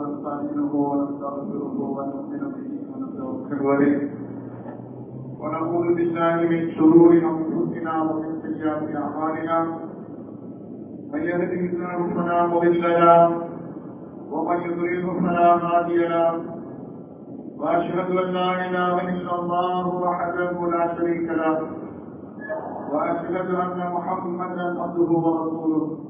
ونستعينه ونستغفره ونؤمن به ونتوكل عليه. ونعوذ بالله من شرور أنفسنا ومن سيئات أعمالنا. من يهده الله فلا مضل له ومن يضلله فلا هادي له. وأشهد أن لا إله إلا الله وحده لا شريك له. وأشهد أن محمدا عبده ورسوله.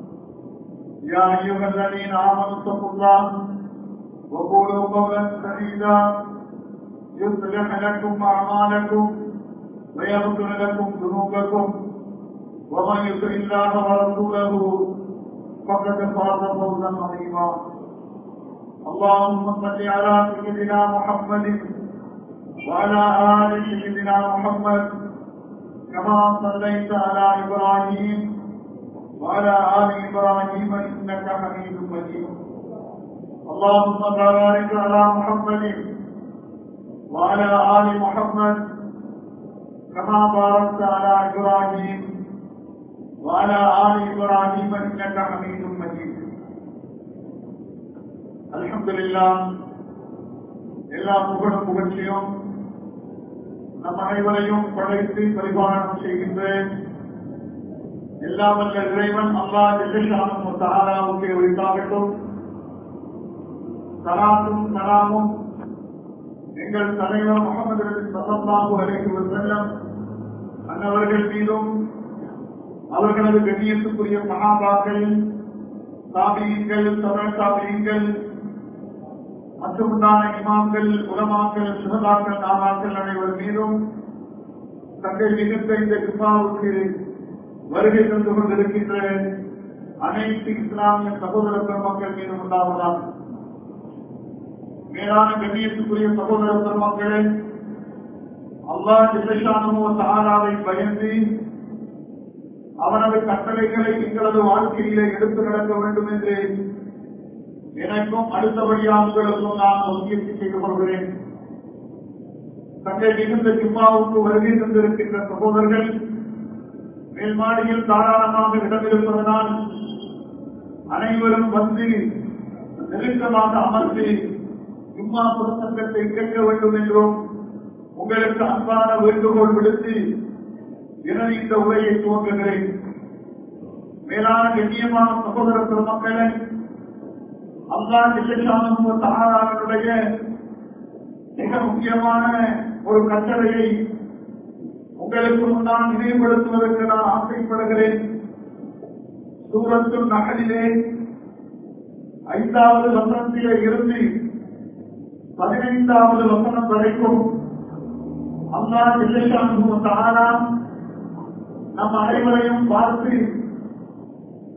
يا أيها الذين آمنوا اتقوا الله وقولوا قولا سديدا. يصلح لكم أعمالكم ويغفر لكم ذنوبكم. ومن يطع الله ورسوله فقد فاز فوزا عظيما. اللهم صل على سيدنا محمد وعلى آل سيدنا محمد كما صليت على إبراهيم وعلى ال ابراهيم انك حميد مجيد اللهم بارك على محمد وعلى ال محمد كما باركت على ابراهيم وعلى ال ابراهيم انك حميد مجيد الحمد لله எல்லா புகழும் புகழ்ச்சியும் நம் அனைவரையும் படைத்து பரிபாலனம் செய்கின்ற எல்லாம் இறைவன் அல்லா ஜெல்லானும் தாராவுக்கு உரித்தாகட்டும் சலாத்தும் சலாமும் எங்கள் தலைவர் முகமது சல்லாஹூ அலைஹி செல்லம் அன்னவர்கள் மீதும் அவர்களது கண்ணியத்துக்குரிய மகாபாக்கள் சாபியங்கள் தமிழ் சாபியங்கள் மற்றுமுண்டான இமாம்கள் உலமாக்கள் சுகதாக்கள் நாமாக்கள் அனைவர் மீதும் தங்கள் மிகுந்த இந்த கிருபாவுக்கு வருகை தந்து கொண்டிருக்கின்ற அனைத்து இஸ்லாமிய சகோதர பெருமக்கள் மீது உண்டாவதாம் மேலான கண்ணியத்துக்குரிய சகோதர பெருமக்களே அல்லா திசைசானமோ சஹாராவை பயந்து அவனது கட்டளைகளை எங்களது வாழ்க்கையிலே எடுத்து நடக்க வேண்டும் என்று எனக்கும் அடுத்தபடியாக உங்களுக்கும் நான் முக்கியத்தை செய்து கொள்கிறேன். தங்கை மிகுந்த ஜிம்மாவுக்கு வருகை தந்திருக்கின்ற சகோதரர்கள் மேல்மாடியில் தாராளமாக இடம் இருப்பதனால் அனைவரும் வந்து நெருக்கமாக அமர்ந்து சும்மா புத்தகத்தை கேட்க வேண்டும் என்றும் உங்களுக்கு அன்பான வேண்டுகோள் விடுத்து எனது இந்த உரையை துவங்குகிறேன். மேலான கண்ணியமான சகோதர பெருமக்களை அல்லா நிலையானுடைய மிக முக்கியமான ஒரு கட்டளையை உங்களுக்கு முன்னால் நினைவுபடுத்துவதற்கு நான் ஆசைப்படுகிறேன். சூரத்தில் நகலிலே ஐந்தாவது வசனத்திலே இருந்து பதினைந்தாவது வசனம் வரைக்கும் அல்லா நிலையானுவத்தாரா நம் அனைவரையும் பார்த்து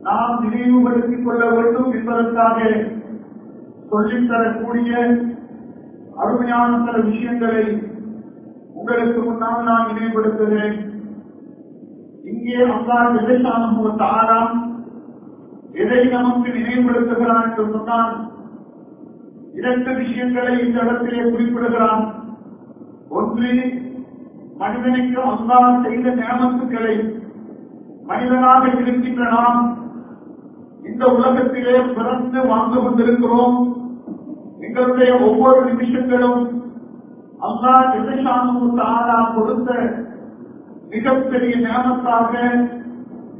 நாம் நினைவுபடுத்திக் கொள்ள வேண்டும் என்பதற்காக சொல்லித்தரக்கூடிய அருமையான சில விஷயங்களை உங்களுக்கு முன்னால் நான் நினைவுபடுத்துகிறேன். இங்கே அல்லா நிலையானும் தாராம் எதை நமக்கு நினைவுபடுத்துகிறான் என்று சொன்னால் இரண்டு விஷயங்களை இந்த இடத்திலே குறிப்பிடுகிறான். ஒன்று மனிதனுக்கு அல்லா செய்த நியமத்துக்களை மனிதனாக இருக்கின்ற நாம் இந்த உலகத்திலே பிறந்து வாழ்ந்து கொண்டிருக்கிறோம். எங்களுடைய ஒவ்வொரு நிமிஷங்களும் அல்லா தாரா கொடுத்த மிகப்பெரிய ஞானத்தாக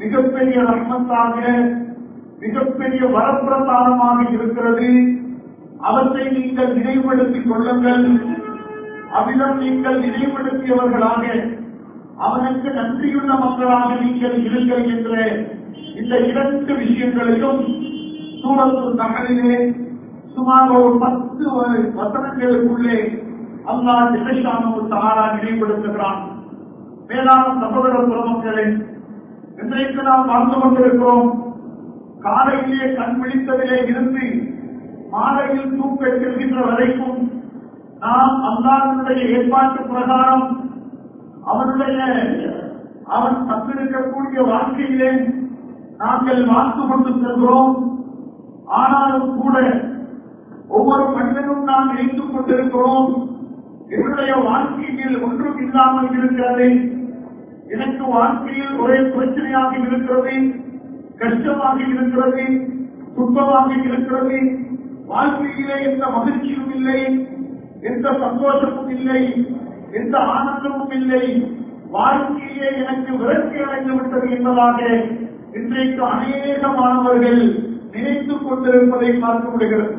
மிகப்பெரிய ரத்னத்தாக மிகப்பெரிய வரப்பிரசாரமாக இருக்கிறது. அவற்றை நீங்கள் நினைவுபடுத்திக் கொள்ளுங்கள். அவ்விதம் நீங்கள் நினைவுபடுத்தியவர்களாக அவனுக்கு நன்றியுள்ள மக்களாக நீங்கள் இருங்கள் என்ற இந்த இரண்டு விஷயங்களையும் சூரத்து நகரிலே சுமார் ஒரு பத்து வசனங்களுக்குள்ளே அல்லா நிலையான ஒரு நினைவுபடுத்துகிறான் மேலான சகோதர பெருமக்களே இன்றைக்கு நாம் வாழ்ந்து கொண்டிருக்கிறோம். காலையிலே கண் விழித்ததிலே இருந்து மாலையில் இரவில் தூக்க செல்கின்ற வரைக்கும் நாம் அல்லாஹ்வுடைய ஏற்பாட்டு பிரகாரம் அவனுடைய அவன் தந்திருக்கக்கூடிய வாழ்க்கையிலே நாங்கள் வாழ்ந்து கொண்டு செல்கிறோம். ஆனாலும் கூட ஒவ்வொரு மனிதனும் நாம் இணைத்துக் கொண்டிருக்கிறோம். என்னுடைய வாழ்க்கையில் ஒன்றும் இல்லாமல் இருக்கிறது. எனக்கு வாழ்க்கையில் ஒரே பிரச்சனையாக இருக்கிறது கஷ்டமாக இருக்கிறது துன்பமாக இருக்கிறது. வாழ்க்கையிலே எந்த மகிழ்ச்சியும் இல்லை எந்த சந்தோஷமும் இல்லை எந்த ஆனந்தமும் இல்லை. வாழ்க்கையே எனக்கு விரக்தி அடைந்து விட்டது என்பதாக இன்றைக்கு அநேக மாணவர்கள் நினைத்துக் கொண்டிருப்பதை பார்க்க முடிகிறது.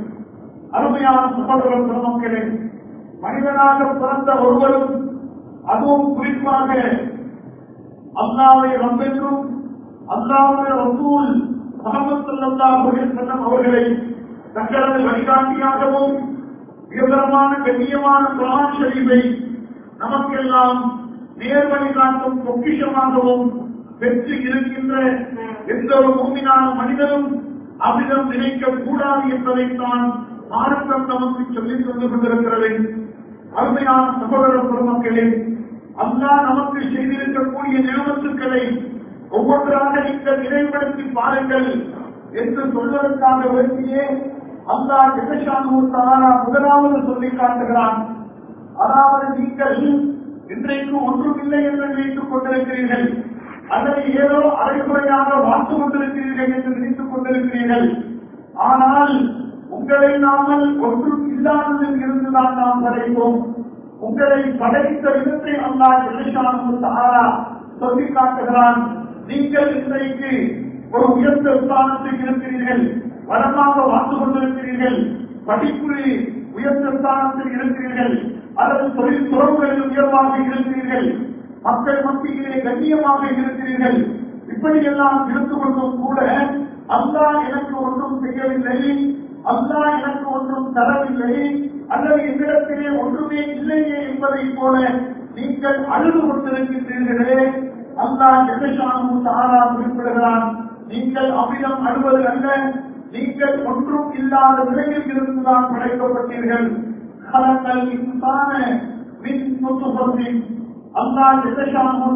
அருமையான சகோதரர் பெருமக்களே மனிதனாக பிறந்த ஒருவரும் அதுவும் குறிப்பாக அல்லாவை ரப்பென்றும் அல்லாவுடைய ரசூல் முகமது அவர்களை தங்களது வழிகாட்டியாகவும் உயர்தரமான கண்ணியமான குரான் ஷரீஃபை நமக்கெல்லாம் நேர் வழிகாட்டும் பொக்கிஷமாகவும் பெற்று இருக்கின்ற எந்த ஒரு மூமினான மனிதனும் அவ்விதம் நினைக்க கூடாது என்பதைத்தான் மார்க்கம் நமக்கு சொல்லிக் கொண்டு கொண்டிருக்கிறது. அருமையான சகோதர பெருமக்களே அல்லா நமக்கு செய்திருக்கக்கூடிய நியமத்துக்களை ஒவ்வொன்றாக நீங்கள் நினைவுபடுத்தி பாருங்கள் என்று சொல்வதற்காக வேண்டியே அல்லா ஜெகஷானு முதலாவது சொல்லி காட்டுகிறான். அதாவது நீங்கள் இன்றைக்கு ஒன்றுமில்லை என்று நினைத்துக் கொண்டிருக்கிறீர்கள் அதனை ஏதோ அரைக்குறையாக வாழ்ந்து கொண்டிருக்கிறீர்கள் என்று நினைத்துக் கொண்டிருக்கிறீர்கள். ஆனால் உங்களை நாங்கள் ஒன்றும் இல்லாததில் இருந்துதான் நாம் படைப்போம். உங்களை படைத்த விதத்தை அல்லாஹ் ஜெகஷானு தாரா சொல்லி காட்டுகிறான். நீங்கள் இன்றைக்கு ஒரு உயர்ந்த ஸ்தானத்தில் இருக்கிறீர்கள் வளமாக வாழ்ந்து கொண்டிருக்கிறீர்கள் படிப்பு உயர்ந்த ஸ்தானத்தில் இருக்கிறீர்கள் அல்லது தொழில் துறவுகளில் உயர்வாக இருக்கிறீர்கள் மக்கள் மத்தியிலே கண்ணியமாக இருக்கிறீர்கள் இப்படியெல்லாம் இருந்து கொண்டும் கூட அந்த எனக்கு ஒன்றும் செய்யவில்லை. அல்லா எனக்கு ஒன்றும் தரவில்லை. அல்லது என்னிடத்திலே ஒன்றுமே இல்லையே என்பதை போல நீங்கள் அழுது கொண்டிருக்கின்றீர்களே. அல்லா ஜெகஷானு தாரா குறிப்பிடுகிறான் நீங்கள் அமிலம் அழுவது அல்ல. நீங்கள் ஒன்றும் இல்லாத நிலையில் இருந்துதான் படைக்கப்பட்டீர்கள். கலங்கள் இன்சான மின் முத்துபத்தின்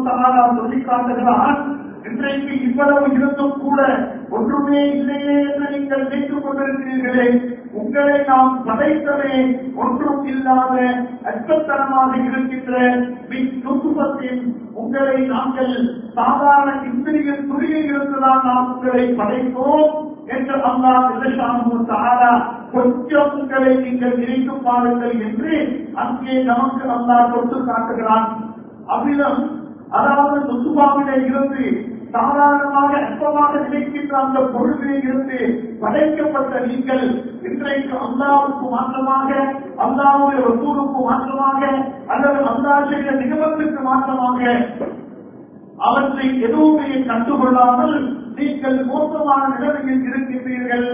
தாரா சொல்லி காட்டுகிறான் இன்றைக்கு இவ்வளவு இருந்தும் கூட ஒன்றுமே இல்லையே என்று நீங்கள் நினைத்துக் கொண்டிருக்கிறீர்களே. உங்களை நாம் படைத்தவே ஒன்றும் இல்லாத அச்சத்தனமாக இருக்கின்ற மின் நுட்பத்தின் உங்களை நாங்கள் சாதாரண இந்திரியின் துறையில் இருந்துதான் நாம் உங்களை படைத்தோம் என்று அல்லாஹ் இலசானு தாரா கொஞ்சம் உங்களை நீங்கள் நினைத்து பாருங்கள் என்று அங்கே நமக்கு அல்லாஹ் கொடுத்து காட்டுகிறான். அவ்விதம் அதாவது நுசுபாவிலே இருந்து சாதாரணமாக அற்பமாக நினைக்கின்ற அந்த பொருளிலே இருந்து படைக்கப்பட்ட நீங்கள் இன்றைக்கு அல்லாவுக்கு மாற்றமாக அல்லாவுடைய ரசூலுக்கு மாற்றமாக அல்லது அல்லா செய்த நிகமத்துக்கு மாற்றமாக அவற்றை எதுவுமே கண்டுகொள்ளாமல் நீங்கள் மோசமான நிலைமையில் இருக்கின்றீர்கள்.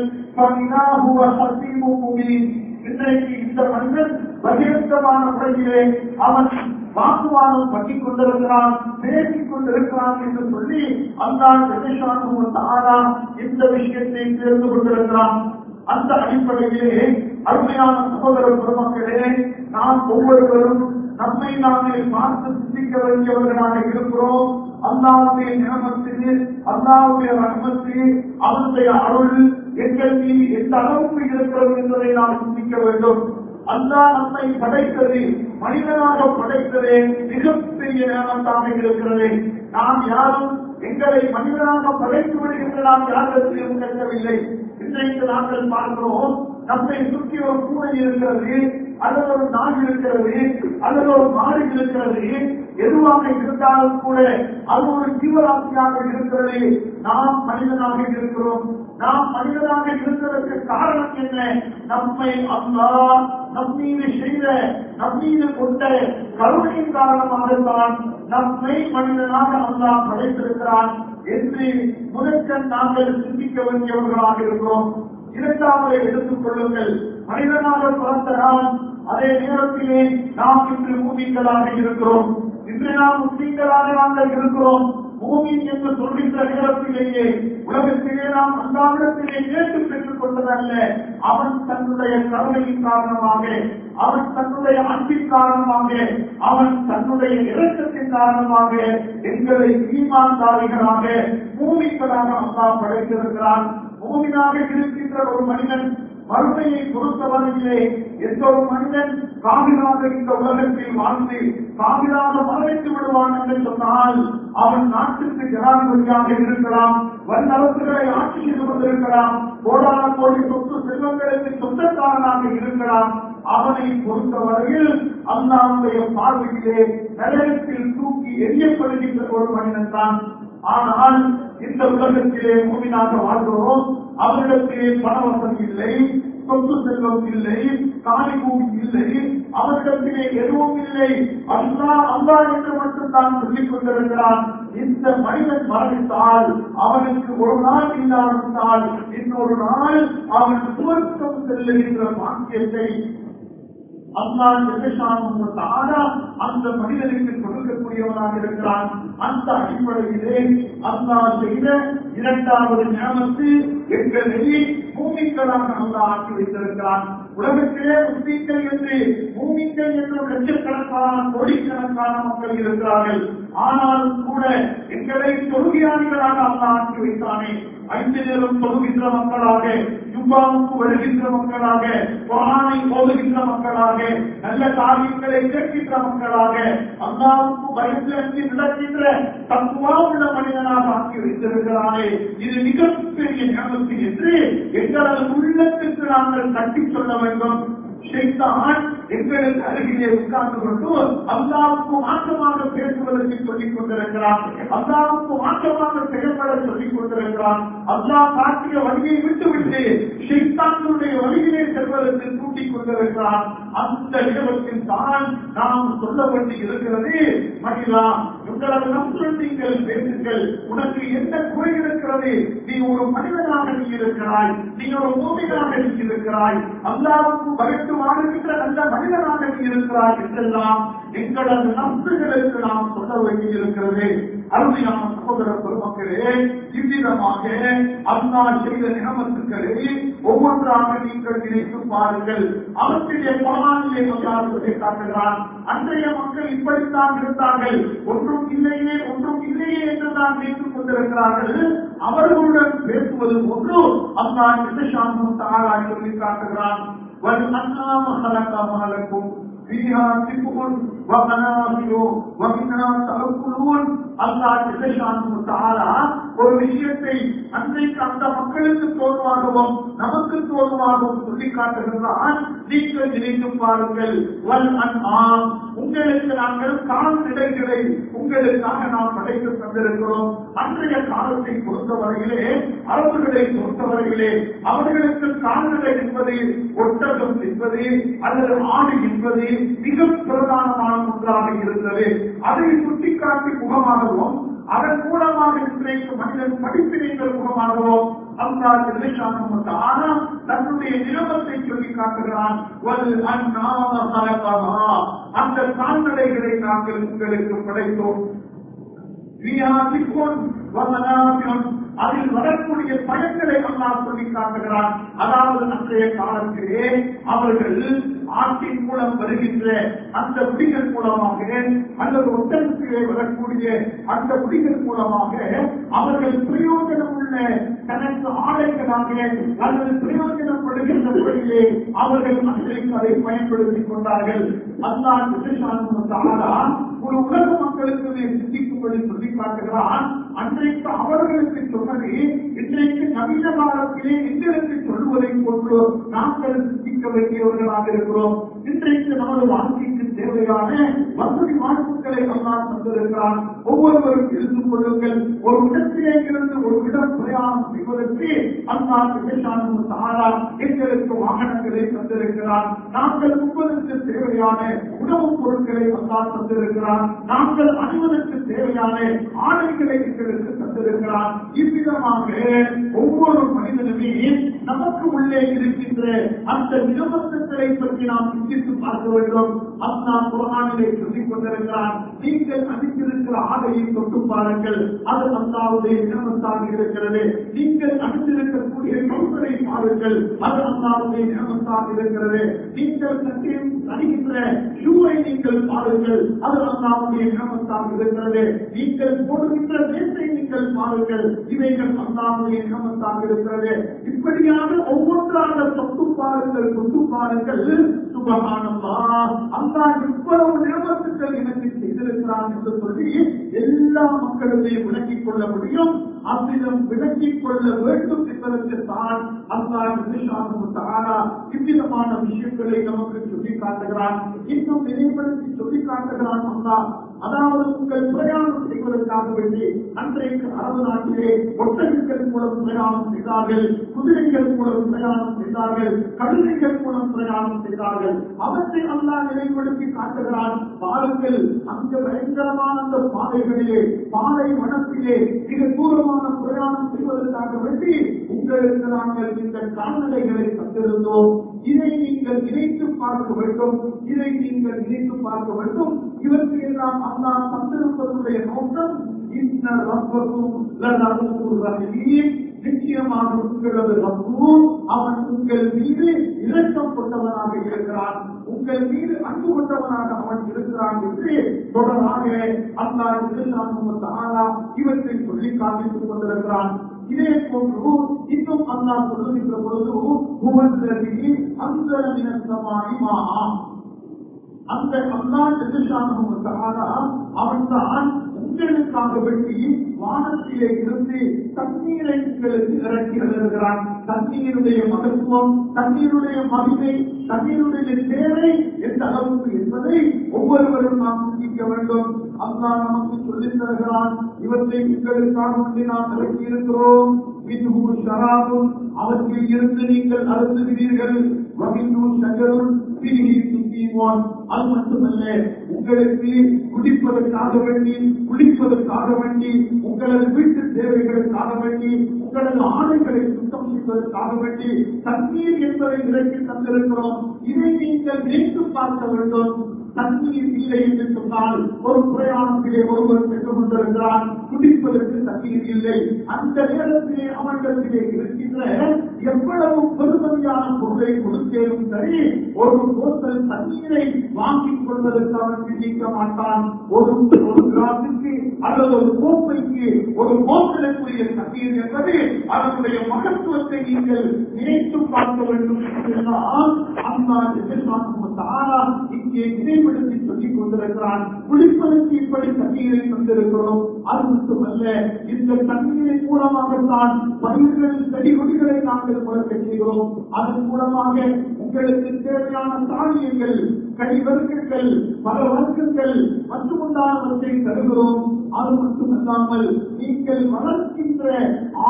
இன்றைக்கு இந்த மனிதன் பகிரங்கமான முறையிலே அவன் வாக்குவாதம் பண்ணிக் கொண்டிருக்கிறான் பேசிக் கொண்டிருக்கிறான் என்று சொல்லி அந்த தாரா இந்த விஷயத்தை தெரிந்து கொண்டிருக்கிறான். அந்த அடிப்படையிலே அருமையான சகோதர பெருமக்களே நாம் ஒவ்வொருவரும் நம்மை நாமே பார்த்து சிந்திக்க வேண்டியவர்களாக இருக்கிறோம். அல்லாவுடைய நியமத்து அல்லாவுடைய ரகமத்து அவருடைய அருள் எங்கள் மீது எந்த அளவுக்கு இருக்கிறது என்பதை நாம் சிந்திக்க வேண்டும். அல்லா நம்மை படைத்தது மனிதனாக படைத்ததே மிகப்பெரிய நேரத்தாக இருக்கிறது. நாம் யாரும் எங்களை மனிதனாக படைத்து விடுகின்ற நாம் யாரிடத்திலும் கேட்கவில்லை. இன்றைக்கு நாங்கள் பார்க்கிறோம் நம்மை சுற்றி ஒரு பூனை இருக்கிறது அல்லது ஒரு நாய் இருக்கிறது அல்லது ஒரு மாடு இருக்கிறது. எதுவாக இருந்தாலும் கூட அது ஒரு ஜீவராசியாக இருக்கிறது. நாம் மனிதனாக இருக்கிறோம். நாம் மனிதனாக இருந்ததற்கு காரணம் என்ன? நம்மை அல்லா நம்மீது செய்த நம்மீது கொண்ட கருணையின் காரணமாகத்தான் நம்மை மனிதனாக அல்லா படைத்திருக்கிறான் என்று முதற்கண் நாங்கள் சிந்திக்க வேண்டியவர்களாக இருக்கிறோம். இரண்டாவதை எடுத்துக் கொள்ளுங்கள். மனிதனாக பிறந்த நாம் அதே நேரத்திலே நாம் இன்று மூமிங்களாக இருக்கிறோம். இன்று நாம் முஸ்லீம்களாக நாங்கள் இருக்கிறோம். பூமி என்று சொல்கின்ற நேரத்திலேயே உலகத்திலே நாம் அந்தாவிடத்திலே கேட்டு பெற்றுக் கொண்டதல்ல. அவன் தன்னுடைய கருணையின் காரணமாக அவன் தன்னுடைய அன்பின் காரணமாக அவன் தன்னுடைய இரக்கத்தின் காரணமாக எங்களை சீமாந்தாரிகளாக பூமிக்களாக அல்லா படைத்திருக்கிறான். பூமியாக இருக்கின்ற ஒரு மனிதன் மறுமையை பொறுத்தவரையிலே எந்த ஒரு மனிதன் காவிராக இந்த உலகத்தில் வாழ்ந்து காவிராக மறைத்து விடுவான் என்று சொன்னால் அவன் நாட்டுக்கு ஜனாதிபதியாக இருக்கலாம் வல்லரசுகளை ஆட்சி செய்து கொண்டிருக்கலாம் கோடான கோடி சொத்து செல்வங்களுக்கு சொந்தக்காரனாக இருக்கலாம். அவனை பொறுத்தவரையில் அல்லாவுடைய பார்வையிலே நரகத்தில் தூக்கி எரியப்படுகின்ற ஒரு மனிதன் தான் ஆனால் இந்த உலகத்திலே மூவினாக வாழ்கிறோம் அவர்களிடத்திலே பணவசம் இல்லை சொத்து செல்வம் இல்லை தாய் பூமி இல்லை அவர்களிடத்திலே எதுவும் இல்லை. அல்லா அல்லா என்று மட்டும் தான் சொல்லிக் கொண்டிருக்கிறான். இந்த மனிதன் மரணித்தால் அவனுக்கு ஒரு நாள் இல்லாவிட்டால் இன்னொரு நாள் அவன் சுவர்க்கம் செல்லுகின்ற பாக்கியத்தை அந்த மனிதனுக்கு கொடுக்கக்கூடியவனாக இருக்கிறான். அந்த அடிப்படையிலே அல்லா செய்த இரண்டாவது ஞானத்து எங்களை பூமிக்களாக அல்லா ஆக்கி வைத்திருக்கிறான். உலகத்திலே முஸ்லீம்கள் என்று பூமிக்கள் என்று லட்சக்கணக்கான கோடிக்கணக்கான மக்கள் இருக்கிறார்கள். ஆனாலும் கூட எங்களை தொழுகையாளிகளாக அல்லா ஆக்கி வைத்தானே. ஐந்து நேரம் தொழுகின்ற மக்களாக ஜும்பாவுக்கு வருகின்ற மக்களாக குரானை போதுகின்ற மக்களாக நல்ல காரியங்களை கேட்கின்ற மக்களாக அல்லாவுக்கு பயந்து அஞ்சு நடக்கின்ற தத்துவா உள்ள மனிதனாக ஆக்கி வைத்திருக்கிறாரே. இது மிகப்பெரிய ஞாபகத்து என்று எங்களது உள்ளத்துக்கு நாங்கள் தட்டி சொல்ல வேண்டும். ஷைத்தான் எங்களுக்கு அருகிலே உட்கார்ந்து கொண்டு அல்லாவுக்கு மாற்றமாக பேசுவதற்கு சொல்லிக் கொண்டிருக்கிறான். அல்லாவுக்கு மாற்றமாக செயல்பட சொல்லிக் கொண்டிருக்கிறான். அல்லா காட்டிய வழியை விட்டுவிட்டு ஷைத்தானுடைய வழியிலே செல்வதற்கு கூட்டிக் கொண்டிருக்கிறான். அந்த இடத்தில் தான் நாம் சொல்ல வேண்டி இருக்கிறது. மகிழா உங்களது நம்புடன் நீங்கள் பேசுங்கள் உனக்கு என்ன குறை இருக்கிறது நீ ஒரு மனிதனாக நீ இருக்கிறாய் நீ ஒரு மூமிகளாக நீ இருக்கிறாய் அல்லாவுக்கு பயத்து வாழ்கின்ற நல்ல மனிதனாக நீ இருக்கிறாய் என்றெல்லாம் எங்களது நம்புகளுக்கு நாம் சொல்ல வேண்டியிருக்கிறது அருமையான சகோதர பெருமக்களே இவ்விதமாக அல்லா செய்த நிகமத்துக்களை ஒவ்வொன்றாக நீங்கள் நினைத்து பாருங்கள். அவற்றிலே பலனாளிலே வல்லாததை காட்டுகிறான். அன்றைய மக்கள் இப்படித்தான் இருந்தார்கள். ஒன்றும் இல்லையே ஒன்றும் இல்லையே என்றுதான் நினைத்துக் கொண்டிருக்கிறார்கள். அவர்களுடன் பேசுவது ஒன்று. அல்லா நிசசாந்தம் தாராய் சொல்லி காட்டுகிறான். வல் அண்ணா மகளக்கா மகளுக்கும் فيها دفء ومنافع ومنها تأكلون அல்லாஹ் ஜெல்லஷானு தஆலா ஒரு விஷயத்தை அன்றைக்கு அந்த மக்களுக்கு தோல்வாகவும் நமக்கு தோல்வாகவும் சொல்லி காட்டுகிறான் நீங்கள் நினைத்து பாருங்கள் வல் அன்ஆம் உங்களுக்கு நாங்கள் கால்நடைகளை உங்களுக்காக நாம் படைத்து தந்திருக்கிறோம் அன்றைய காலத்தை பொறுத்தவரையிலே அரபுகளை பொறுத்தவரையிலே அவர்களுக்கு கால்நடை என்பது ஒட்டகம் என்பது அல்லது ஆடு என்பது மிக பிரதானமான ஒன்றாக இருந்தது. அதை சுட்டிக்காட்டி முகமாகவும் அதன் மூலமாக இன்றைக்கு மனிதன் படிப்பினைகள் முகமாகவும் ஆனா தன்னுடைய நிலவத்தை சொல்லி காட்டுகிறான். அந்த கால்நடைகளை நாங்கள் உங்களுக்கு படைத்தோம். அதில் வரக்கூடிய பயன்களை அல்லாஹ் சொல்லி காட்டுகிறான் அதாவது அன்றைய காலத்திலே அவர்கள் ஆற்றின் மூலம் வருகின்ற அந்த குடிகள் மூலமாக அல்லது ஒட்டகத்திலே வரக்கூடிய அந்த குடிகள் மூலமாக அவர்கள் பிரயோஜனம் உள்ள தனக்கு ஆடைகளாக அல்லது பிரயோஜனம் படுகின்ற முறையிலே அவர்கள் மக்களுக்கு அதை பயன்படுத்திக் கொண்டார்கள். அல்லாஹ் ஒரு உலக மக்களுக்கு சிந்திக்கும்படி சொல்லி காட்டுகிறான் அன்றைக்கு அவர்களுக்கு சொன்னது நவீன காலத்திலே எங்களுக்கு சொல்லுவதை கொண்டு நாங்கள் சிந்திக்க வேண்டியவர்களாக இருக்கிறோம். இன்றைக்கு நமது வாழ்க்கை தேவையான வசதி வாய்ப்புகளை அல்லாஹ் தந்திருக்கிறான். ஒவ்வொருவரும் இருந்து கொள்ளுங்கள். ஒரு இடத்திலே இருந்து ஒரு இடம் பிரயாணம் செய்வதற்கு அல்லாஹ் விவசாயம் எங்களுக்கு வாகனங்களை தந்திருக்கிறான். நாங்கள் உண்பதற்கு தேவையான உணவுப் பொருட்களை அல்லாஹ் தந்திருக்கிறான். நாங்கள் அணிவதற்கு தேவையான ஆடைகளை எங்களுக்கு தந்திருக்கிறான். இவ்விதமாக ஒவ்வொரு மனிதனுமே நமக்கு உள்ளே இருக்கின்ற அந்த நிலவரத்தை பற்றி நாம் சிந்தித்து பார்க்க வேண்டும். அண்ணா குரானிலே சொல்லிக் கொண்டிருக்கிறான் நீங்கள் அணிந்திருக்கிற ஆடையை தொட்டு பாருங்கள். அது அண்ணாவுடைய நியமத்தாக இருக்கிறது. நீங்கள் அணிந்திருக்கக்கூடிய கௌசரை பாருங்கள். அது அண்ணாவுடைய நியமத்தாக இருக்கிறது. நீங்கள் கட்டியும் அணிகின்ற ஷூவை நீங்கள் பாருங்கள். அது அண்ணாவுடைய நியமத்தாக இருக்கிறது. நீங்கள் போடுகின்ற வேட்டை நீங்கள் பாருங்கள். இவைகள் அண்ணாவுடைய நியமத்தாக இருக்கிறது. இப்படியாக ஒவ்வொன்றாக தொட்டு பாருங்கள் தொட்டு பாருங்கள். சுபகானம்மா அல்லா இவ்வளவு நியமத்துக்கள் எனக்கு செய்திருக்கிறான் என்று சொல்லி எல்லா மக்களுடையும் விளக்கிக் கொள்ள முடியும். அவ்விதம் விளங்கிக் கொள்ள வேண்டும் என்பதற்கு தான் அல்லா இவ்விதமான விஷயங்களை நமக்கு சொல்லி காட்டுகிறான். இன்னும் நினைவுபடுத்தி சொல்லி காட்டுகிறான் அல்லா அதாவது உங்கள் பிரயாணம் செய்வதற்காக வேண்டி அன்றைக்கு அரபு நாட்டிலே ஒட்டகங்கள் மூலம் பிரயாணம் செய்தார்கள் குதிரைகள் மூலம் பிரயாணம் செய்தார்கள் கழுதைகள் மூலம் பிரயாணம் செய்தார்கள். அவற்றை அல்லா நிலைப்படுத்தி காட்டுகிறான். பாருங்கள் அந்த பயங்கரமான அந்த பாதைகளிலே பாதை வனத்திலே மிக தூரமான பிரயாணம் செய்வதற்காக வேண்டி உங்களுக்கு நாங்கள் இந்த கால்நடைகளை தந்திருந்தோம். இதை நீங்கள் இணைத்து பார்க்க வேண்டும் இதை நீங்கள் இணைத்து பார்க்க வேண்டும். இவற்றை எல்லாம் அல்லா தந்திருப்பதனுடைய நோக்கம் இந்த ரப்பக்கும் நிச்சயமாக உங்களது ரப்பு அவன் உங்கள் மீது இரக்கம் கொண்டவனாக இருக்கிறான். உங்கள் மீது அன்பு கொண்டவனாக அவன் இருக்கிறான் என்று தொடர்பாக அல்லா இவற்றை சொல்லி காண்பித்துக் கொண்டிருக்கிறான். இதே போன்று இன்னும் அல்லா சொல்லுகின்ற பொழுது புவந்தரி அந்த நினத்தமாய் மாஹா அந்த அல்லா எதிர்ஷான அவன் தான் உங்களுக்காக வெட்டி வானத்திலே இருந்து தண்ணீரை உங்களுக்கு இறக்கி வருகிறான் தண்ணீருடைய மகத்துவம் தண்ணீருடைய மகிமை தண்ணீருடைய தேவை எந்த அளவுக்கு என்பதை ஒவ்வொருவரும் நாம் சிந்திக்க வேண்டும். அல்லா நமக்கு சொல்லித் தருகிறான் இவற்றை உங்களுக்காக வேண்டி நாம் விளக்கி இருக்கிறோம். ஷராபும் அவற்றில் இருந்து நீங்கள் அழுத்துகிறீர்கள். சகரும் அது மட்டுமல்ல உங்களுக்கு குடிப்பதற்காக வேண்டி குளிப்பதற்காக வேண்டி உங்களது வீட்டு தேவைகளுக்காக வேண்டி உங்களது ஆடைகளை சுத்தம் செய்வதற்காக வேண்டி தண்ணீர் என்பதை இறக்கி தந்திருக்கிறோம். இதை நீங்கள் நினைத்து பார்க்க வேண்டும். தண்ணீர் இல்லை என்று சொன்னால் ஒரு பிரயாணத்திலே ஒருவர் சென்று கொண்டிருக்கிறார். குடிப்பதற்கு தண்ணீர் இல்லை. அந்த நேரத்திலே அவர்களிடத்திலே இருக்கின்ற எவ்வளவு பெருமதியான பொருளை கொடுத்தேனும் சரி ஒரு போத்தல் தண்ணீரை வாங்கிக் கொள்வதற்கு அவன் சிந்திக்க மாட்டான். ஒரு ஒரு கிராமத்துக்கு அல்லது ஒரு கோப்பைக்கு ஒரு போத்தலுக்குரிய தண்ணீர் என்பது அதனுடைய மகத்துவத்தை நீங்கள் நினைத்து பார்க்க வேண்டும் என்றால் அம்மா தாரா இங்கே நினைவுபடுத்தி சொல்லிக் கொண்டிருக்கிறான். குளிப்பதற்கு இப்படி தண்ணீரை தந்திருக்கிறோம் அது மட்டுமல்ல இந்த தண்ணீரை மூலமாகத்தான் பயிர்கள் செடிகொடிகளை நாங்கள் முழக்க செய்கிறோம் அதன் மூலமாக உங்களுக்கு தேவையான தானியங்கள் கை வர்க்கங்கள் பல வர்க்கங்கள் மற்றும் உண்டானவற்றை தருகிறோம். அது மட்டுமல்லாமல் நீங்கள் வளர்க்கின்ற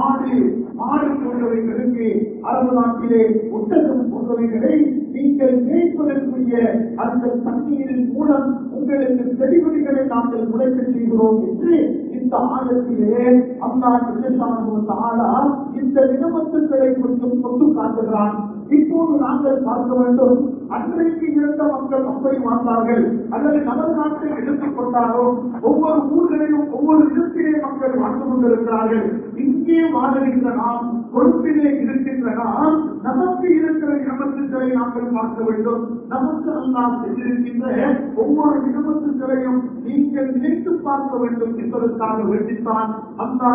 ஆடு மாடு போன்றவைகளுக்கு அரபு நாட்டிலே ஒட்டகம் போன்றவைகளை நீங்கள் மேய்ப்பதற்குரிய அந்த தண்ணீரின் மூலம் உங்களுக்கு செடிகொடிகளை நாங்கள் முளைக்க செய்கிறோம் என்று இந்த ஆழத்திலே அண்ணா ஆளா இந்த நியமத்துக்களை கொஞ்சம் கொண்டு காட்டுகிறான். இப்போது நாங்கள் பார்க்க வேண்டும் அன்றைக்கு இருந்த மக்கள் அப்படி வாழ்ந்தார்கள். அல்லது நமது நாட்டில் எடுத்துக் கொண்டாரோ ஒவ்வொரு ஊர்களிலும் ஒவ்வொரு இடத்திலே மக்கள் வாழ்ந்து கொண்டிருக்கிறார்கள். இங்கே வாழ்கின்ற நாம் பொறுப்பிலே இருக்கின்ற நாம் நமக்கு இருக்கிற நியமத்துக்களை நாங்கள் பார்க்க வேண்டும். நமக்கு அல்லாம் செய்திருக்கின்ற ஒவ்வொரு நியமத்துக்களையும் நீங்கள் நினைத்து பார்க்க வேண்டும் என்பதற்காக வேண்டித்தான் அல்லா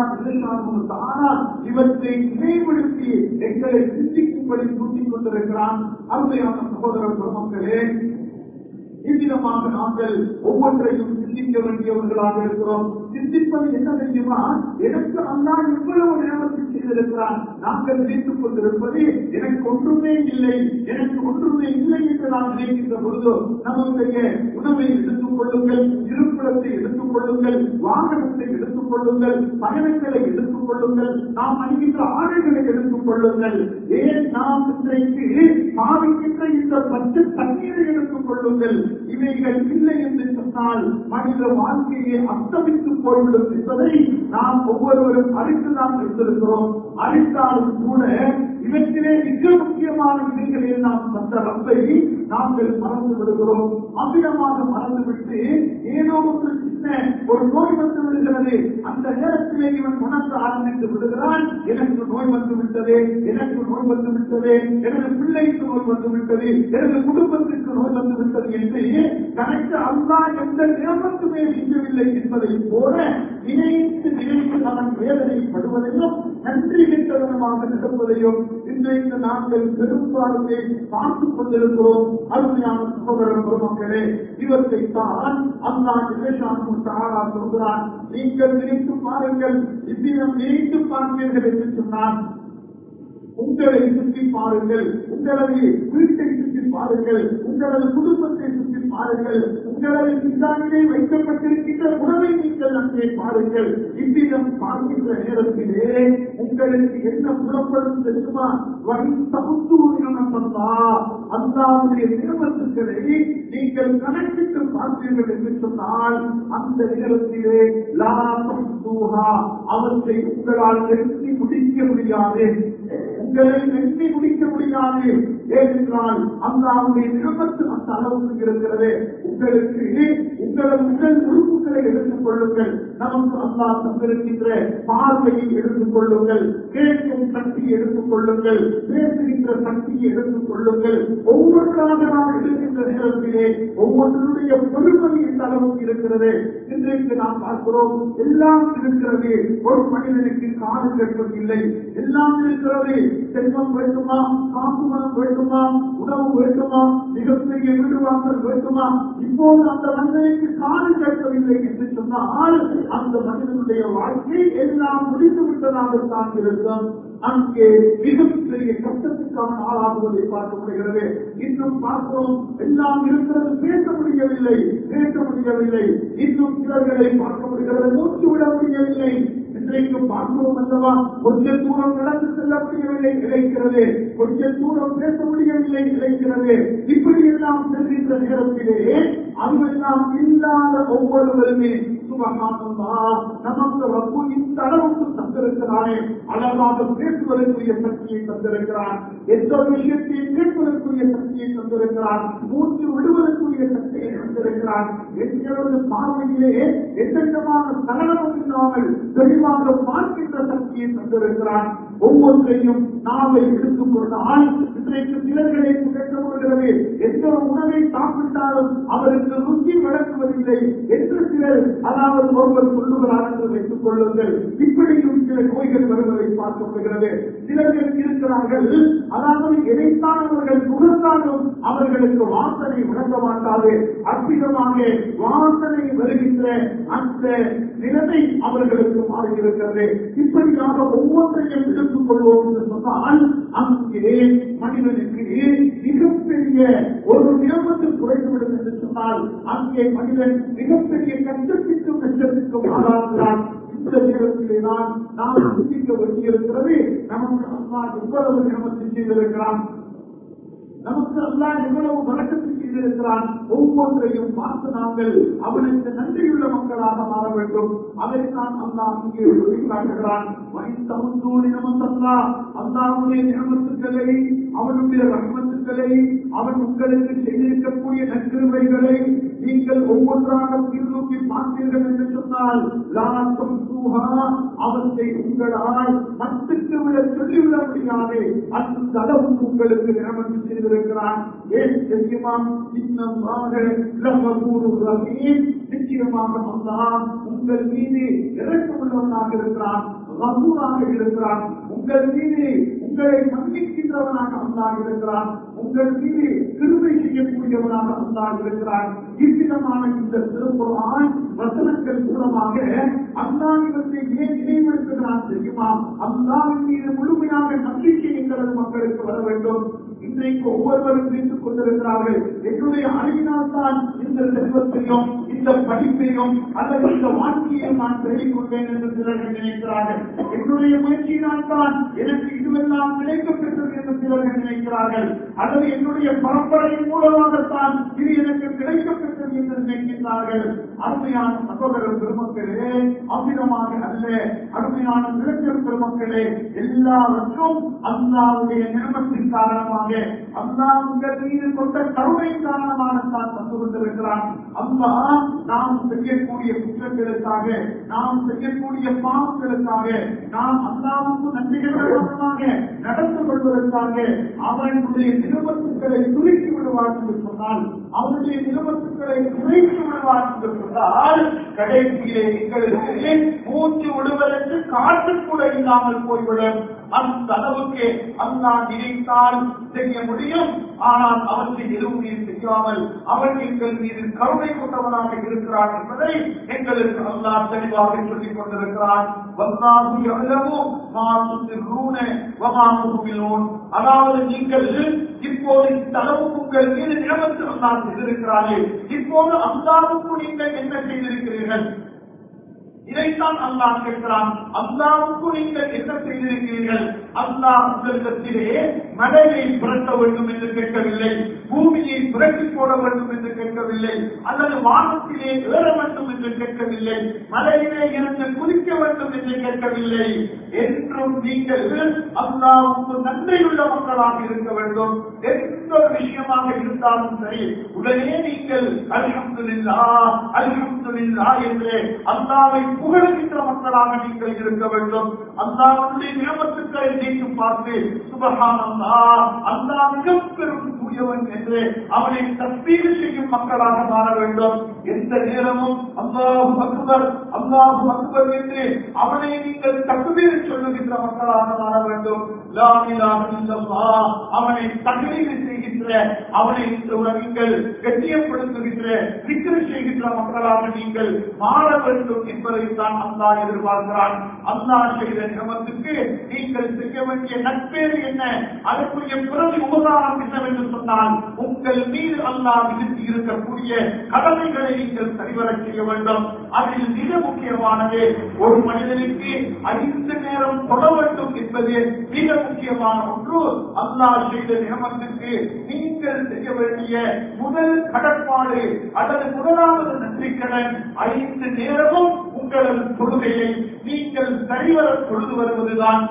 ஆனால் இவற்றை நினைவுபடுத்தி எங்களை சிந்திக்கும்படி கூட்டிக் கொண்டிருக்கிறான். அருமையான சகோதர பெருமக்களே இவ்விதமாக நாங்கள் ஒவ்வொன்றையும் சிந்திக்க வேண்டியவர்களாக இருக்கிறோம். சிந்திப்பது என்ன தெரியுமா? எனக்கு அல்லா இவ்வளவு நேரத்தில் செய்திருக்கிறான் நாங்கள் நினைத்துக் கொண்டிருப்பது எனக்கு ஒன்றுமே இல்லை எனக்கு ஒன்றுமே இல்லை என்று நாம் நினைக்கின்ற பொழுது நம்முடைய உணவை எடுத்துக் கொள்ளுங்கள் இருப்பிடத்தை எடுத்துக் கொள்ளுங்கள் வாகனத்தை எடுத்துக் கொள்ளுங்கள் பயணங்களை எடுத்துக் கொள்ளுங்கள் நாம் அணிகின்ற ஆடைகளை எடுத்துக் கொள்ளுங்கள். ஏன் நாம் இன்றைக்கு பாவிக்கின்ற இந்த பச்சை தண்ணீரை எடுத்துக் கொள்ளுங்கள்? இவைகள் இல்லை என்று சொன்னால் மனித வாழ்க்கையை அஸ்தமித்து போய்விடும் என்பதை நாம் ஒவ்வொருவரும் அறிந்துதான் வைத்திருக்கிறோம் அழித்தாலும் கூட இவற்றிலே மிக முக்கியமான விதிகளில் நாம் தந்த ரப்பை நாங்கள் மறந்து விடுகிறோம் அதிகமாக மறந்துவிட்டு ஏதோ ஒரு சின்ன ஒரு நோய் வந்து விடுகிறது. அந்த நேரத்திலே இவன் உணர்த்த ஆரம்பித்து விடுகிறான். எனக்கு நோய் வந்து விட்டது. எனக்கு நோய் வந்து விட்டது. எனது பிள்ளைக்கு நோய் வந்து விட்டது. எனது குடும்பத்திற்கு நோய் வந்து விட்டது என்று தனக்கு அல்லா எந்த நியமத்துமே செய்யவில்லை என்பதை போல நினைத்து நினைத்து அவன் வேதனைப்படுவதையும் நன்றி கெட்டவனமாக நடப்பதையும் இன்றைக்கு நாங்கள் பெரும்பாலுமே பார்த்துக் கொண்டிருக்கிறோம். அருமையான சகோதரர் பெருமக்களே இவற்றை தான் அல்லா நிலேஷானு தாரா சொல்கிறான். நீங்கள் நினைத்து பாருங்கள் இவ்விதம் நினைத்து பார்ப்பீர்கள் என்று சொன்னான் உங்களை சுற்றி பாருங்கள் உங்களது வீட்டை சுற்றி பாருங்கள் உங்களது குடும்பத்தை சுற்றி பாருங்கள் உங்களது சிந்தானிலே வைக்கப்பட்டிருக்கின்ற உணவை நீங்கள் அங்கே பாருங்கள். இவ்விதம் பார்க்கின்ற நேரத்திலே உங்களுக்கு என்ன புலப்படும் தெரியுமா? வழி தகுத்தூரினா அல்லாவுடைய நிறுவனத்துக்களை நீங்கள் கணக்கிட்டு பார்த்தீர்கள் என்று சொன்னால் அந்த நேரத்திலே லா தூகா அவற்றை உங்களால் நிறுத்தி முடிக்க முடியாது. உங்களை எண்ணி முடிக்க முடியாது. ஏனென்றால் அல்லாவுடைய நிறுவனத்து அந்த அளவுக்கு இருக்கிறது. உங்களுக்கு உங்களது உடல் உறுப்புகளை எடுத்துக் கொள்ளுங்கள். நமக்கு அல்லா தந்திருக்கின்ற பார்வையை எடுத்துக் கொள்ளுங்கள் கேட்கும் சக்தியை எடுத்துக் கொள்ளுங்கள் பேசுகின்ற சக்தியை எடுத்துக் கொள்ளுங்கள். ஒவ்வொன்றாக நாம் எடுக்கின்ற நேரத்திலே ஒவ்வொன்றுடைய பொறுமதி எந்த அளவுக்கு இருக்கிறது? இன்றைக்கு நாம் பார்க்கிறோம் எல்லாம் இருக்கிறது. ஒரு மனிதனுக்கு காது கேட்பதில்லை எல்லாம் இருக்கிறது. செல்வம் வேண்டுமா? காசு மனம் வேண்டுமா? உணவு வேண்டுமா? மிகப்பெரிய வீடு வாங்கல் வேண்டுமா? இப்போது அந்த மனிதனுக்கு காது கேட்கவில்லை என்று சொன்னால் அந்த மனிதனுடைய வாழ்க்கை எல்லாம் முடிந்து விட்டதாகத்தான் இருக்கும் அங்கே மிகப்பெரிய கஷ்டத்துக்கான ஆளாகுவதை பார்க்க முடிகிறது. இன்னும் பார்க்கிறோம் எல்லாம் இருக்கிறது பேச முடியவில்லை பேச முடியவில்லை. இன்னும் சிலர்களை பார்க்க முடிகிறது மூச்சு விட முடியவில்லை. இன்றைக்கு பார்க்கிறோம் அல்லவா? கொஞ்ச தூரம் நடந்து செல்ல முடியவில்லை கிடைக்கிறது கொஞ்ச தூரம் பேச முடியவில்லை கிடைக்கிறது இப்படி எல்லாம் செல்கின்ற அதுவெல்லாம் இல்லாத ஒவ்வொருவருமே நமக்கு ரப்பு இந்த அளவுக்கு தந்திருக்கிறானே. அழகாக பேசுவதற்குரிய சக்தியை தந்திருக்கிறான். எந்த விஷயத்தையும் கேட்பதற்குரிய சக்தியை தந்திருக்கிறான். மூச்சு விடுவதற்குரிய சக்தியை தந்திருக்கிறான். எங்களது பார்வையிலே எந்தவிதமான சலனமும் இல்லாமல் தெளிவாக பார்க்கின்ற சக்தியை தந்திருக்கிறான். ஒவ்வொன்றையும் நாவை எடுத்துக் கொண்டால் இன்றைக்கு சிலர்களை கேட்கப்படுகிறது முடிகிறது எந்த உணவை சாப்பிட்டாலும் அவருக்கு ருச்சி வழங்குவதில்லை என்று சிலர் அதாவது ஒருவர் சொல்லுகிறார் என்று வைத்துக் கொள்ளுங்கள். இப்படியும் சில நோய்கள் வருவதை பார்க்கப்படுகிறது சிலர்கள் இருக்கிறார்கள். அதாவது எதைத்தான் அவர்கள் புகழ்ந்தாலும் அவர்களுக்கு வாசனை விளங்க மாட்டாது. அற்புதமாக வாசனை வருகின்ற அந்த நிலைமை அவர்களுக்கு மாறியிருக்கிறது. இப்படியாக ஒவ்வொன்றையும் எடுத்துக் கொள்வோம் என்று சொன்னால் அங்கே மனிதனுக்கு மிகப்பெரிய ஒரு நியமத்தில் குறைந்துவிடும் என்று சொன்னால் அங்கே மனிதன் மிகப்பெரிய கஷ்டத்திற்கும் கஷ்டத்திற்கும் ஆளாகிறான். இந்த நேரத்திலே தான் நாம் சிந்திக்க வேண்டியிருக்கிறது. நமக்கு அம்மா எவ்வளவு நியமத்தை செய்திருக்கிறான்? நமக்கு அல்லா எவ்வளவு வழக்கத்தை செய்திருக்கிறான்? ஒவ்வொன்றையும் பார்த்து நாங்கள் அவனுக்கு நன்றியுள்ள மக்களாக மாற வேண்டும். அதைத்தான் அல்லா இங்கே வெளிக்காட்டுகிறான் வைத்தமுந்தூரி நமந்தல்லா அல்லாஹுடைய நியமத்துக்களை அவனுடைய ரஹ்மத்துக்களை அவன் உங்களுக்கு செய்திருக்கக்கூடிய நற்கிருமைகளை நீங்கள் ஒவ்வொன்றாக பின்னோக்கி பார்த்தீர்கள் என்று சொன்னால் லாத்தம் சூஹா அவற்றை உங்களால் மத்துக்கு விட சொல்லிவிட முடியாது. அந்த அளவு உங்களுக்கு நியமனம் செய்திருக்கிறான். ஏன் தெரியுமா? இன்னமாக நிச்சயமாக அல்லாஹ் உங்கள் மீது இறக்கமுள்ளவனாக இருக்கிறான் ரசூலாக இருக்கிறான். உங்கள் மீது உங்களை மன்னிக்கின்றவனாக அல்லாஹ் இருக்கிறான். உங்கள் மீது கிருபை செய்யக்கூடியவனாக அல்லாஹ் இருக்கிறார். இவ்விதமான இந்த திருக்குறான் வசனங்கள் மூலமாக அல்லாஹிடத்தை ஏன் நினைவுறுத்துகிறான் தெரியுமா? அல்லாவின் மீது முழுமையாக நம்பிக்கை எங்களது மக்களுக்கு வர வேண்டும். இன்றைக்கு ஒவ்வொருவரும் நினைத்துக் கொண்டிருக்கிறார்கள் என்னுடைய அறிவினால் தான் இந்த செல்வத்தையும் இந்த படிப்பையும் அல்லது இந்த வாழ்க்கையையும் நான் பெருகிக் கொண்டேன் என்று சிலர்கள் நினைக்கிறார்கள். என்னுடைய முயற்சியினால் தான் எனக்கு இதுவெல்லாம் கிடைக்கப்பெற்றது என்று சிலர்கள் நினைக்கிறார்கள். அல்லது என்னுடைய பரம்பரையின் மூலமாகத்தான் இது எனக்கு கிடைக்கப்பெற்றது என்று நினைக்கின்றார்கள். அருமையான சகோதரர் பெருமக்களே அமிதமாக அல்ல. அருமையான இளைஞர் பெருமக்களே எல்லாவற்றும் அல்லாவுடைய நிறுவனத்தின் காரணமாக அல்லா உங்கள் மீது கொண்ட கருணை காரணமாகத்தான் தந்து கொண்டிருக்கிறான். அல்லா நாம் செய்யக்கூடிய குற்றங்களுக்காக நாம் செய்யக்கூடிய பாவங்களுக்காக நாம் அல்லாவுக்கு நன்றிகள் நடந்து கொள்வதற்காக அவர்களுடைய நிறுவனத்துக்களை துணித்து விடுவார் என்று சொன்னால் அவருடைய நிறுவனத்துக்களை துணித்து விடுவார் என்று சொன்னால் கடைசியிலே எங்களுக்கு மூச்சு விடுவதற்கு காற்று கூட இல்லாமல் போய்விடும். அந்த அளவுக்கு அல்லா நினைத்தால் செய்ய முடியும். ஆனால் அவற்றை எதுவுமே செய்யாமல் அவன் எங்கள் மீது கருணை கொண்டவனாக இருக்கிறான் என்பதை எங்களுக்கு அல்லா தெளிவாக சொல்லிக் கொண்டிருக்கிறான். அதாவது நீங்கள் இப்போது இந்த அளவுக்கு உங்கள் மீது நியமத்தில் அல்லா செய்திருக்கிறார்கள். இப்போது அல்லாவுக்கு நீங்கள் என்ன செய்திருக்கிறீர்கள்? இதைத்தான் அல்லாஹ் கேட்கிறான். அல்லாவுக்கு நீங்கள் என்ன செய்திருக்கிறீர்கள்? அல்லாஹ் உங்களிடத்திலே மழையை புரட்ட வேண்டும் என்று கேட்கவில்லை பூமியை புரட்டி போட வேண்டும் என்று கேட்கவில்லை அல்லது வானத்திலே ஏற வேண்டும் என்று கேட்கவில்லை மலையிலே இருந்து குதிக்க வேண்டும் என்று கேட்கவில்லை. என்றும் நீங்கள் அல்லாவுக்கு நன்றியுள்ள மக்களாக இருக்க வேண்டும். எந்த விஷயமாக இருந்தாலும் சரி உடனே நீங்கள் அல்ஹம்துலில்லா அல்ஹம்துலில்லா என்று அல்லாவை புகழ்கின்ற மக்களாக நீங்கள் இருக்க வேண்டும். அல்லாவுடைய நியமத்துக்களை நீக்கு பார்த்து சுபகானந்தா அல்லா மிக பெரும் தூயவன் என்று அவனை தஸ்பீடு செய்யும் மக்களாக மாற வேண்டும். எந்த நேரமும் அல்லாஹு மக்குவர் அல்லாஹு மக்குவர் என்று அவனை நீங்கள் தகுதியில் சொல்லுகின்ற மக்களாக மாற வேண்டும். அவனை தகுதியில் செய்கின்ற அவனை நீங்கள் கட்டியப்படுத்துகின்ற சிக்கல் செய்கின்ற மக்களாக நீங்கள் மாற வேண்டும் என்பதைத்தான் அல்லா எதிர்பார்க்கிறான். அல்லா செய்த நியமத்துக்கு நீங்கள் செய்ய வேண்டிய நட்பேறு என்ன? அதற்குரிய பிறகு உபதாரம் என்னவென்று சொன்னால் உங்கள் மீது அல்லாஹ் விதித்து இருக்கக்கூடிய கடமைகளை நீங்கள் சரிவர செய்ய வேண்டும். அதில் மிக முக்கியமானது ஒரு மனிதனுக்கு ஐந்து நேரம் தொட வேண்டும் என்பது மிக முக்கியமான ஒன்று. அல்லாஹ் செய்த நியமத்துக்கு நீங்கள் செய்ய வேண்டிய முதல் கடற்பாடு அல்லது முதலாவது நன்றிக்கடன் ஐந்து நேரமும் உங்களது தொழுகையை நீங்கள் சரிவர தொழுது வருவதுதான்.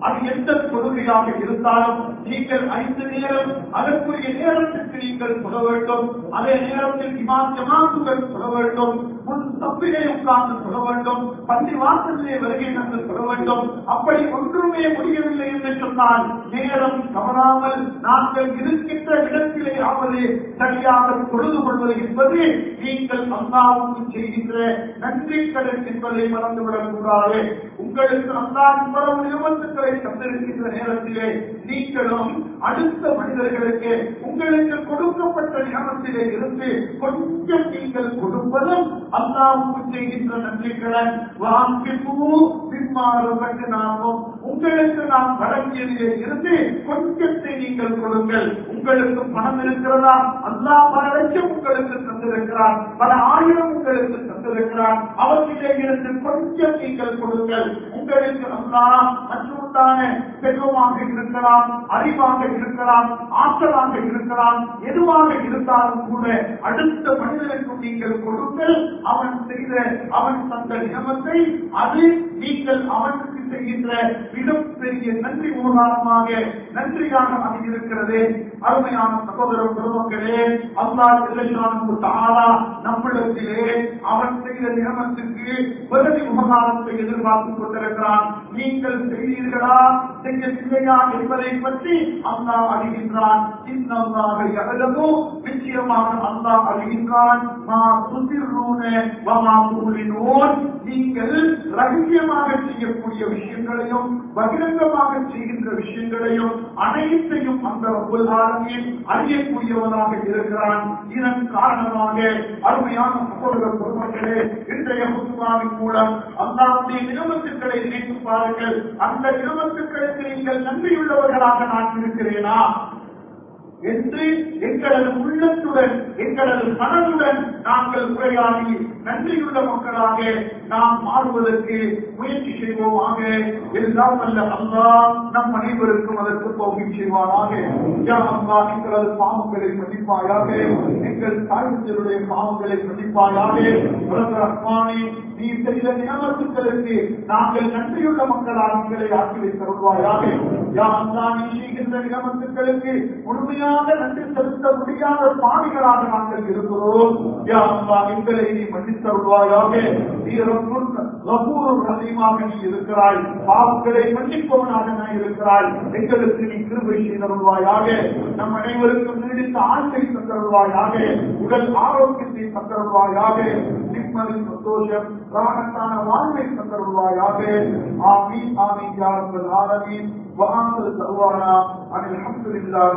அது எந்த தொழுகையாக இருந்தாலும் நீங்கள் ஐந்து நேரம் அதற்குரிய நேரத்திற்கு நீங்கள் சொல்ல வேண்டும். அதே நேரத்தில் இமாம் ஜமாத்துகள் சொல்ல வேண்டும். முன் தப்பிலே உட்கார்ந்து சொல்ல வேண்டும். பள்ளி வாசலிலே வருகை நடந்து சொல்ல வேண்டும். அப்படி ஒன்றுமே முடியவில்லை என்று சொன்னால் நேரம் தவறாமல் நாங்கள் இருக்கின்ற இடத்திலே ஆவது சரியாக தொழுது கொள்வது என்பது நீங்கள் அல்லாவுக்கு செய்கின்ற நன்றி கடன் என்பதை மறந்துவிடக் கூடாது. உங்களுக்கு அல்லாஹ் இவ்வளவு நிறுவனத்துக்களை தந்திருக்கின்ற நேரத்திலே நீங்களும் அடுத்த மனிதர்களுக்கு உங்களுக்கு கொடுக்கப்பட்ட ஞானத்திலே இருந்து கொஞ்சம் நீங்கள் கொடுப்பதும் அல்லாவுக்கு செய்கின்ற நன்றிகளை வாங்கிப்பூ பின்மாறுபட்டு நாமும் உங்களுக்கு நான் வழங்கியதிலே இருந்து கொஞ்சத்தை நீங்கள் கொடுங்கள். உங்களுக்கு பணம் இருக்கிறதா? அல்லா பல லட்சம் உங்களுக்கு தந்திருக்கிறான். பல ஆயிரம் உங்களுக்கு தந்திருக்கிறான். அவற்றிலே இருந்து கொஞ்சம் நீங்கள் கொடுங்கள். உங்களுக்கு அல்லாஹ் மற்றொன்றான செல்வமாக இருக்கலாம் அறிவாக இருக்கலாம் ஆற்றலாக இருக்கலாம் எதுவாக இருந்தாலும் கூட அடுத்த மனிதனுக்கும் நீங்கள் கொடுங்கள். அவன் செய்த அவன் தந்த நியமத்தை அது நீங்கள் அவனுக்கு செய்கின்ற மிகப்பெரிய நன்றி உபகாரமாக நன்றியாக அது இருக்கிறது அருமையான சகோதர குடும்பங்களே அல்லா ஜெல்லஷானு தஆலா நம்மிடத்திலே அவன் செய்த நியமத்துக்கு உதவி உபகாரத்தை எதிர்பார்த்துக் கொண்டிருக்கிறான். நீங்கள் செய்தீர்களா செய்யவில்லையா என்பதை பற்றி அல்லா அறிகின்றான். இன்னல்லாக யஅலமு நிச்சயமாக அல்லாஹ் அறிகின்றான் மா துசிர்ரூன வமா துலினூன் நீங்கள் ரகசியமாக செய்யக்கூடிய விஷயங்களையும் பகிரங்கமாக செய்கின்ற விஷயங்களையும் அனைத்தையும் அந்த ரப்பல் அறியக்கூடியவனாக இருக்கிறான். இதன் காரணமாக அருமையான சகோதர பொதுமக்களே இன்றைய முத்துமாவின் மூலம் அல்லாவுடைய நிறுவனத்துக்களை நினைத்து பாருங்கள். அந்த நிறுவனத்துக்களுக்கு நீங்கள் நன்றியுள்ளவர்களாக நான் இருக்கிறேனா? என்று எங்களது உள்ளத்துடன் எங்களது மனதுடன் மக்கள் உரையாடி நன்றியுள்ள மக்களாக நாம் மாறுவதற்கு முயற்சி செய்வோமாக. எல்லாம் அல்ல அல்லா நம் அனைவருக்கும் அதற்கு பகுதி செய்வானாக. அல்லா எங்களது பாவங்களை மதிப்பாயாக எங்கள் தாய்களுடைய பாவங்களை மதிப்பாயாக ரஹ்மானே நீ செய்த நியமத்துக்களுக்கு நாங்கள் நன்றியுள்ள மக்களாக எங்களை ஆக்கி தருவாயாக. யா செய்கின்ற நியமத்துக்களுக்கு முழுமையாக நன்றி செலுத்த முடியாத பாவிகளாக நாங்கள் இருக்கிறோம். யா அல்லா எங்களை நீ மன்னித்தருள்வாயாக நீ ரப்புல் கபூர் ரஹீமாக நீ இருக்கிறாய் பாவங்களை மன்னிப்பவனாக நீ இருக்கிறாய் எங்களுக்கு நீ கிருபை செய்தருள்வாயாக நம் அனைவருக்கும் நீடித்த ஆண்மை தந்தருள்வாயாக உடல் ஆரோக்கியத்தை தந்தருள்வாயாக நிம்மதி சந்தோஷம் ராகத்தான வாழ்வை தந்தருள்வாயாக ஆமீன் ஆமீன் யார் ஆலமீன் وآخر دعوانا عن الحمد لله